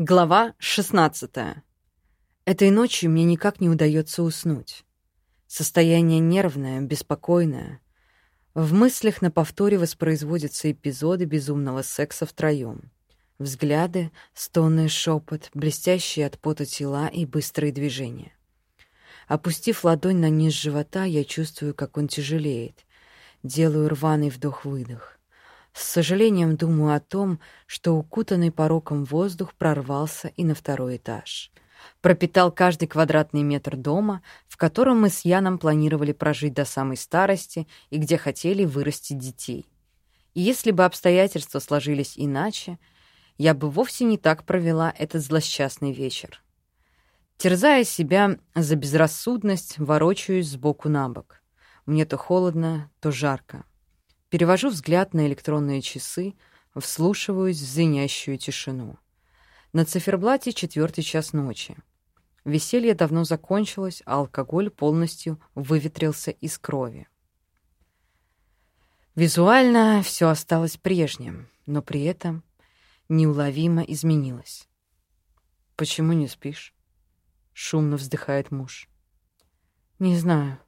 Глава 16. Этой ночью мне никак не удается уснуть. Состояние нервное, беспокойное. В мыслях на повторе воспроизводятся эпизоды безумного секса втроем. Взгляды, стоны, шепот, блестящие от пота тела и быстрые движения. Опустив ладонь на низ живота, я чувствую, как он тяжелеет. Делаю рваный вдох-выдох. С сожалением думаю о том, что укутанный пороком воздух прорвался и на второй этаж. Пропитал каждый квадратный метр дома, в котором мы с Яном планировали прожить до самой старости и где хотели вырастить детей. И если бы обстоятельства сложились иначе, я бы вовсе не так провела этот злосчастный вечер. Терзая себя за безрассудность, ворочаюсь сбоку на бок. Мне то холодно, то жарко. Перевожу взгляд на электронные часы, вслушиваюсь в звенящую тишину. На циферблате четвертый час ночи. Веселье давно закончилось, а алкоголь полностью выветрился из крови. Визуально все осталось прежним, но при этом неуловимо изменилось. «Почему не спишь?» — шумно вздыхает муж. «Не знаю»,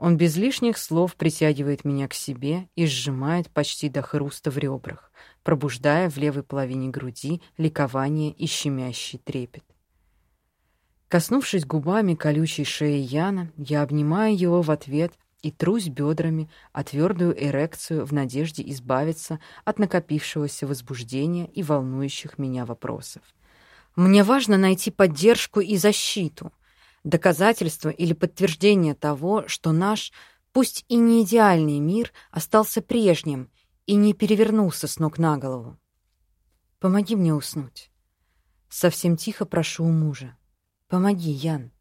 он без лишних слов притягивает меня к себе и сжимает почти до хруста в ребрах, пробуждая в левой половине груди ликование и щемящий трепет. Коснувшись губами колючей шеи Яна, я обнимаю его в ответ и трусь бедрами о твердую эрекцию в надежде избавиться от накопившегося возбуждения и волнующих меня вопросов. Мне важно найти поддержку и защиту, доказательство или подтверждение того, что наш, пусть и не идеальный мир, остался прежним и не перевернулся с ног на голову. Помоги мне уснуть. Совсем тихо прошу у мужа. Помоги, Ян.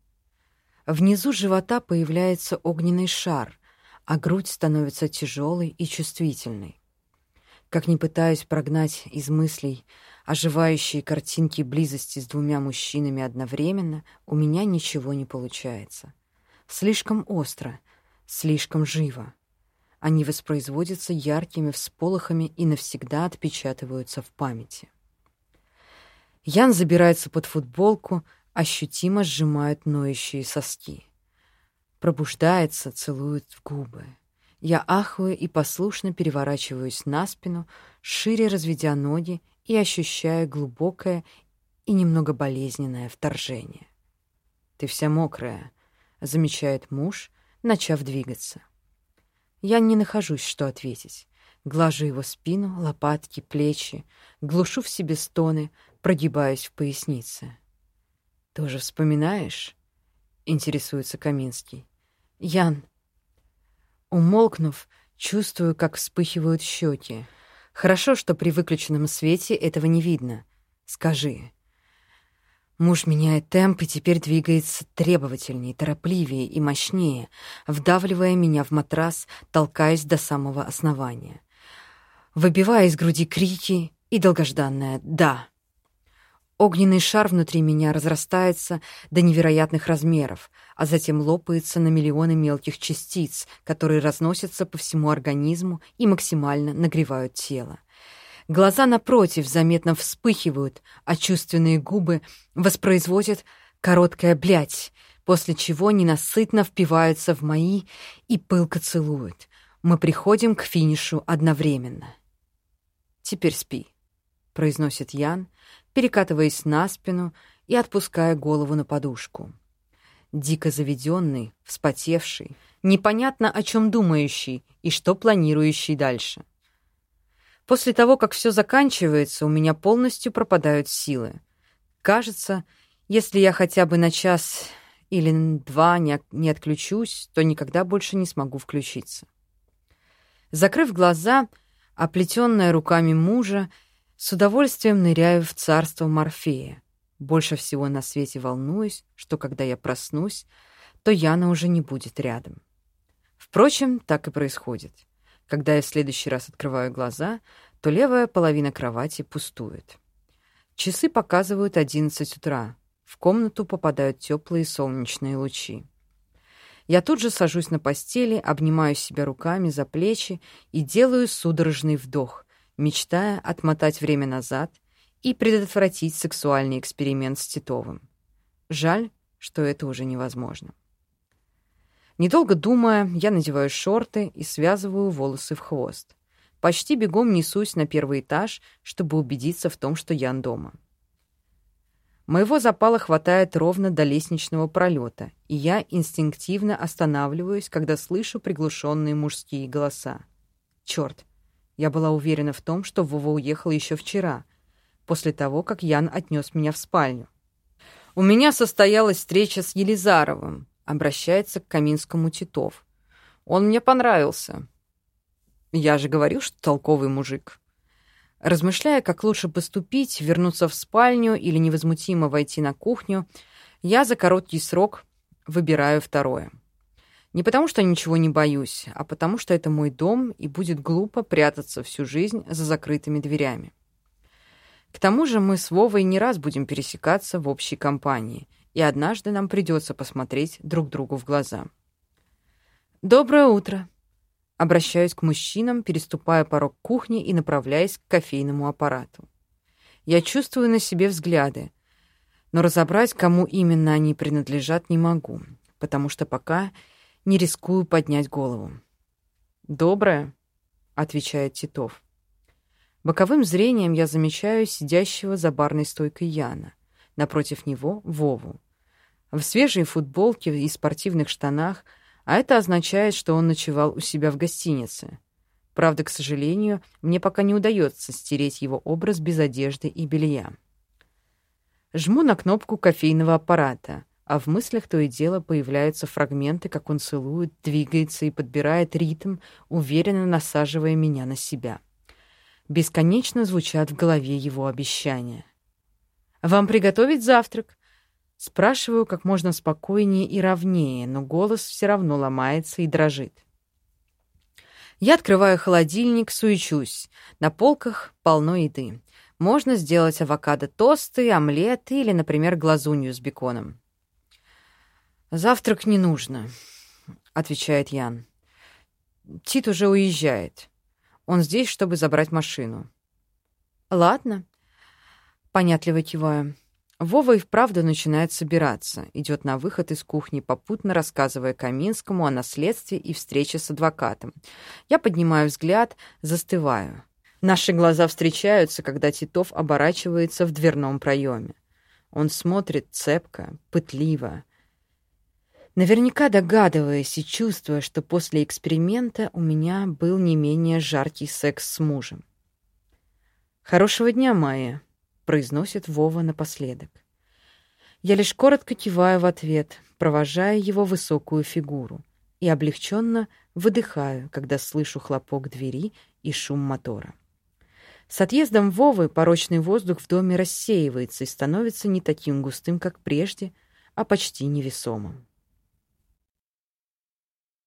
Внизу живота появляется огненный шар, а грудь становится тяжелой и чувствительной. Как ни пытаюсь прогнать из мыслей оживающие картинки близости с двумя мужчинами одновременно, у меня ничего не получается. Слишком остро, слишком живо. Они воспроизводятся яркими всполохами и навсегда отпечатываются в памяти. Ян забирается под футболку, ощутимо сжимает ноющие соски. Пробуждается, целует в губы. Я ахую и послушно переворачиваюсь на спину, шире разведя ноги и ощущаю глубокое и немного болезненное вторжение. «Ты вся мокрая», — замечает муж, начав двигаться. Я не нахожусь, что ответить. Глажу его спину, лопатки, плечи, глушу в себе стоны, прогибаюсь в пояснице. «Тоже вспоминаешь?» — интересуется Каминский. «Ян». Умолкнув, чувствую, как вспыхивают щеки. Хорошо, что при выключенном свете этого не видно. Скажи. Муж меняет темп и теперь двигается требовательнее, торопливее и мощнее, вдавливая меня в матрас, толкаясь до самого основания. Выбивая из груди крики и долгожданное «да». Огненный шар внутри меня разрастается до невероятных размеров, а затем лопается на миллионы мелких частиц, которые разносятся по всему организму и максимально нагревают тело. Глаза напротив заметно вспыхивают, а чувственные губы воспроизводят короткое «блядь», после чего ненасытно впиваются в мои и пылко целуют. Мы приходим к финишу одновременно. «Теперь спи», — произносит Ян, перекатываясь на спину и отпуская голову на подушку. Дико заведенный, вспотевший, непонятно о чем думающий и что планирующий дальше. После того, как все заканчивается, у меня полностью пропадают силы. Кажется, если я хотя бы на час или два не, не отключусь, то никогда больше не смогу включиться. Закрыв глаза, оплетенная руками мужа, с удовольствием ныряю в царство Морфея. Больше всего на свете волнуюсь, что когда я проснусь, то Яна уже не будет рядом. Впрочем, так и происходит. Когда я в следующий раз открываю глаза, то левая половина кровати пустует. Часы показывают 11 утра. В комнату попадают теплые солнечные лучи. Я тут же сажусь на постели, обнимаю себя руками за плечи и делаю судорожный вдох, мечтая отмотать время назад и предотвратить сексуальный эксперимент с Титовым. Жаль, что это уже невозможно. Недолго думая, я надеваю шорты и связываю волосы в хвост. Почти бегом несусь на первый этаж, чтобы убедиться в том, что Ян дома. Моего запала хватает ровно до лестничного пролета, и я инстинктивно останавливаюсь, когда слышу приглушенные мужские голоса. Черт, я была уверена в том, что Вова уехал еще вчера, после того, как Ян отнес меня в спальню. У меня состоялась встреча с Елизаровым, обращается к Каминскому Титов. Он мне понравился. Я же говорил, что толковый мужик. Размышляя, как лучше поступить, вернуться в спальню или невозмутимо войти на кухню, я за короткий срок выбираю второе. Не потому, что ничего не боюсь, а потому, что это мой дом, и будет глупо прятаться всю жизнь за закрытыми дверями. К тому же мы с Вовой не раз будем пересекаться в общей компании, и однажды нам придется посмотреть друг другу в глаза. «Доброе утро!» Обращаюсь к мужчинам, переступая порог кухни и направляясь к кофейному аппарату. Я чувствую на себе взгляды, но разобрать, кому именно они принадлежат, не могу, потому что пока не рискую поднять голову. «Доброе», — отвечает Титов. Боковым зрением я замечаю сидящего за барной стойкой Яна. Напротив него — Вову. В свежей футболке и спортивных штанах — а это означает, что он ночевал у себя в гостинице. Правда, к сожалению, мне пока не удается стереть его образ без одежды и белья. Жму на кнопку кофейного аппарата, а в мыслях то и дело появляются фрагменты, как он целует, двигается и подбирает ритм, уверенно насаживая меня на себя. Бесконечно звучат в голове его обещания. «Вам приготовить завтрак?» Спрашиваю как можно спокойнее и ровнее, но голос все равно ломается и дрожит. Я открываю холодильник, суечусь. На полках полно еды. Можно сделать авокадо-тосты, омлет или, например, глазунью с беконом. «Завтрак не нужно», — отвечает Ян. «Тит уже уезжает. Он здесь, чтобы забрать машину». «Ладно», — понятливо киваю. Вова и вправду начинает собираться, идет на выход из кухни, попутно рассказывая Каминскому о наследстве и встрече с адвокатом. Я поднимаю взгляд, застываю. Наши глаза встречаются, когда Титов оборачивается в дверном проеме. Он смотрит цепко, пытливо. Наверняка догадываясь и чувствуя, что после эксперимента у меня был не менее жаркий секс с мужем. «Хорошего дня, Майя», произносит Вова напоследок. Я лишь коротко киваю в ответ, провожая его высокую фигуру, и облегченно выдыхаю, когда слышу хлопок двери и шум мотора. С отъездом Вовы порочный воздух в доме рассеивается и становится не таким густым, как прежде, а почти невесомым.